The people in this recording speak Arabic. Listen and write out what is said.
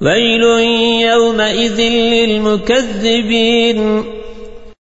ويل يومئذ للمكذبين